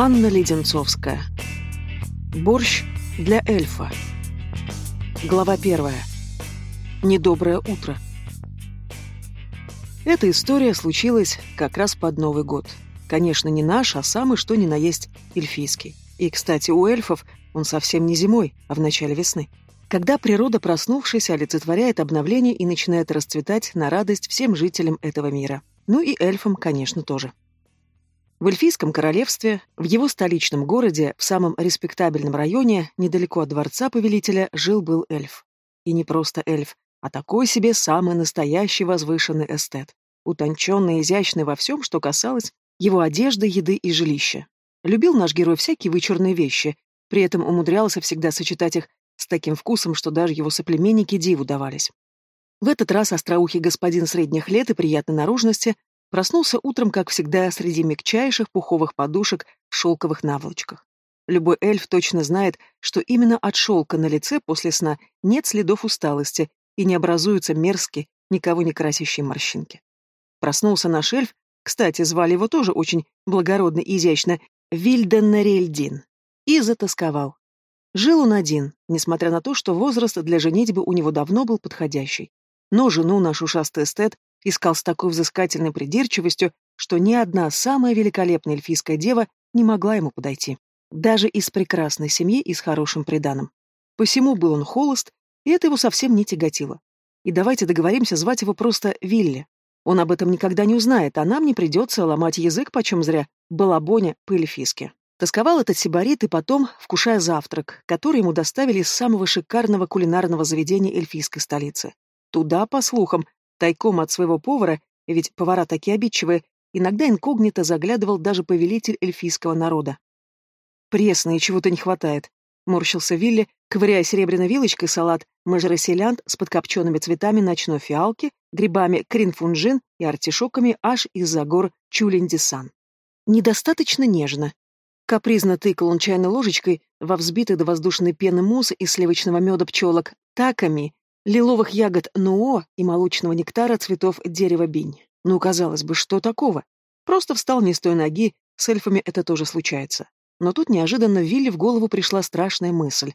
Анна Леденцовская. Борщ для эльфа. Глава первая. Недоброе утро. Эта история случилась как раз под Новый год. Конечно, не наш, а самый что ни на есть эльфийский. И, кстати, у эльфов он совсем не зимой, а в начале весны. Когда природа, проснувшись, олицетворяет обновление и начинает расцветать на радость всем жителям этого мира. Ну и эльфам, конечно, тоже. В Эльфийском королевстве, в его столичном городе, в самом респектабельном районе, недалеко от дворца повелителя, жил-был эльф. И не просто эльф, а такой себе самый настоящий возвышенный эстет. Утонченный и изящный во всем, что касалось его одежды, еды и жилища. Любил наш герой всякие вычурные вещи, при этом умудрялся всегда сочетать их с таким вкусом, что даже его соплеменники диву давались. В этот раз остроухий господин средних лет и приятной наружности Проснулся утром, как всегда, среди мягчайших пуховых подушек в шелковых наволочках. Любой эльф точно знает, что именно от шелка на лице после сна нет следов усталости и не образуются мерзкие, никого не красящие морщинки. Проснулся наш эльф, кстати, звали его тоже очень благородно и изящно, Вильденнерельдин, и затасковал. Жил он один, несмотря на то, что возраст для женитьбы у него давно был подходящий. Но жену наш ушастый эстет искал с такой взыскательной придирчивостью, что ни одна самая великолепная эльфийская дева не могла ему подойти. Даже из прекрасной семьи и с хорошим приданым. Посему был он холост, и это его совсем не тяготило. И давайте договоримся звать его просто Вилли. Он об этом никогда не узнает, а нам не придется ломать язык почем зря, балабоня по-эльфийски. Тосковал этот сибарит и потом, вкушая завтрак, который ему доставили из самого шикарного кулинарного заведения эльфийской столицы. Туда, по слухам, Тайком от своего повара, ведь повара такие обидчивые, иногда инкогнито заглядывал даже повелитель эльфийского народа. «Пресно, и чего-то не хватает», — морщился Вилли, ковыряя серебряной вилочкой салат мажероселянт с подкопченными цветами ночной фиалки, грибами кринфунжин и артишоками аж из-за гор Чулиндисан. Недостаточно нежно. Капризно тыкал он чайной ложечкой во взбитый до воздушной пены мусс из сливочного меда пчелок таками, лиловых ягод нуо и молочного нектара цветов дерева бинь. Ну, казалось бы, что такого? Просто встал не с той ноги, с эльфами это тоже случается. Но тут неожиданно Вилли в голову пришла страшная мысль.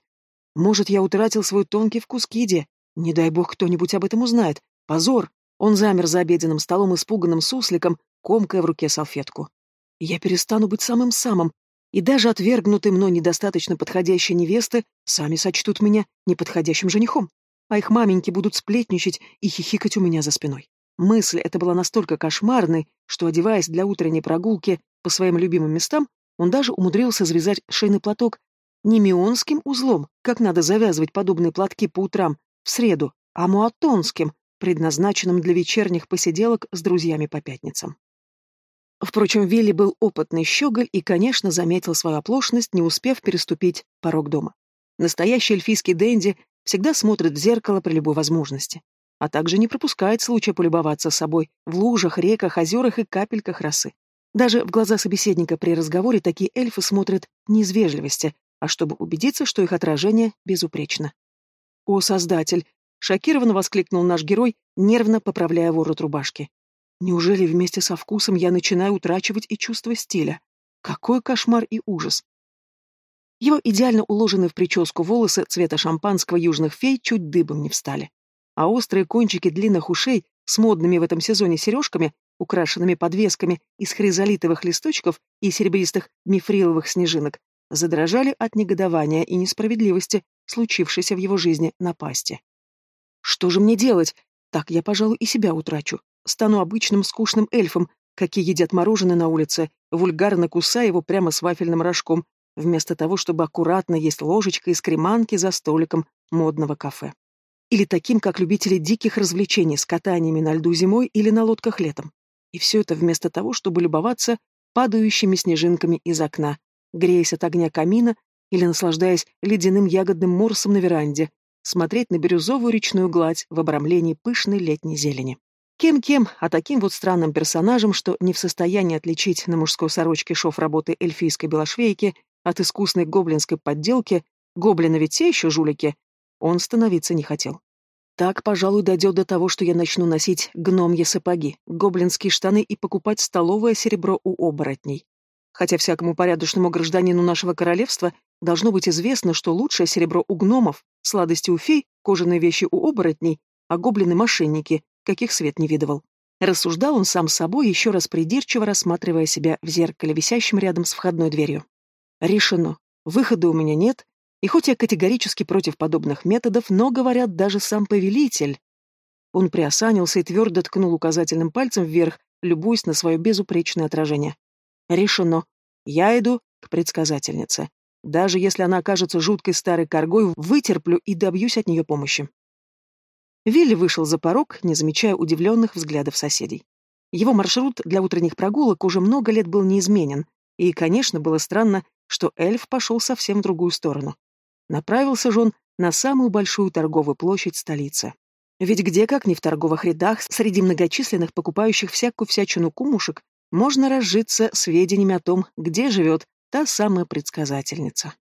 Может, я утратил свой тонкий вкус к еде? Не дай бог кто-нибудь об этом узнает. Позор! Он замер за обеденным столом испуганным сусликом, комкая в руке салфетку. Я перестану быть самым-самым, и даже отвергнутые мной недостаточно подходящие невесты сами сочтут меня неподходящим женихом а их маменьки будут сплетничать и хихикать у меня за спиной. Мысль эта была настолько кошмарной, что, одеваясь для утренней прогулки по своим любимым местам, он даже умудрился завязать шейный платок не мионским узлом, как надо завязывать подобные платки по утрам, в среду, а муатонским, предназначенным для вечерних посиделок с друзьями по пятницам. Впрочем, Вилли был опытный щеголь и, конечно, заметил свою оплошность, не успев переступить порог дома. Настоящий эльфийский денди всегда смотрит в зеркало при любой возможности, а также не пропускает случая полюбоваться собой в лужах, реках, озерах и капельках росы. Даже в глаза собеседника при разговоре такие эльфы смотрят не из вежливости, а чтобы убедиться, что их отражение безупречно. «О, Создатель!» — шокированно воскликнул наш герой, нервно поправляя ворот рубашки. «Неужели вместе со вкусом я начинаю утрачивать и чувство стиля? Какой кошмар и ужас! Его идеально уложенные в прическу волосы цвета шампанского южных фей чуть дыбом не встали. А острые кончики длинных ушей с модными в этом сезоне сережками, украшенными подвесками из хризолитовых листочков и серебристых мифриловых снежинок, задрожали от негодования и несправедливости, случившейся в его жизни напасти. «Что же мне делать? Так я, пожалуй, и себя утрачу. Стану обычным скучным эльфом, какие едят мороженое на улице, вульгарно кусая его прямо с вафельным рожком, вместо того, чтобы аккуратно есть ложечкой из креманки за столиком модного кафе. Или таким, как любители диких развлечений с катаниями на льду зимой или на лодках летом. И все это вместо того, чтобы любоваться падающими снежинками из окна, греясь от огня камина или наслаждаясь ледяным ягодным морсом на веранде, смотреть на бирюзовую речную гладь в обрамлении пышной летней зелени. Кем-кем, а таким вот странным персонажем, что не в состоянии отличить на мужской сорочке шов работы эльфийской белошвейки от искусной гоблинской подделки, гоблины ведь те еще жулики, он становиться не хотел. Так, пожалуй, дойдет до того, что я начну носить гномьи сапоги, гоблинские штаны и покупать столовое серебро у оборотней. хотя всякому порядочному гражданину нашего королевства должно быть известно, что лучшее серебро у гномов, сладости у фей, кожаные вещи у оборотней, а гоблины-мошенники, каких свет не видывал. Рассуждал он сам собой, еще раз придирчиво рассматривая себя в зеркале, висящем рядом с входной дверью. Решено. Выхода у меня нет, и хоть я категорически против подобных методов, но, говорят, даже сам повелитель. Он приосанился и твердо ткнул указательным пальцем вверх, любуясь на свое безупречное отражение. Решено. Я иду к предсказательнице. Даже если она окажется жуткой старой коргой, вытерплю и добьюсь от нее помощи. Вилли вышел за порог, не замечая удивленных взглядов соседей. Его маршрут для утренних прогулок уже много лет был неизменен, и, конечно, было странно, что эльф пошел совсем в другую сторону. Направился же он на самую большую торговую площадь столицы. Ведь где, как не в торговых рядах, среди многочисленных покупающих всякую всячину кумушек, можно разжиться сведениями о том, где живет та самая предсказательница.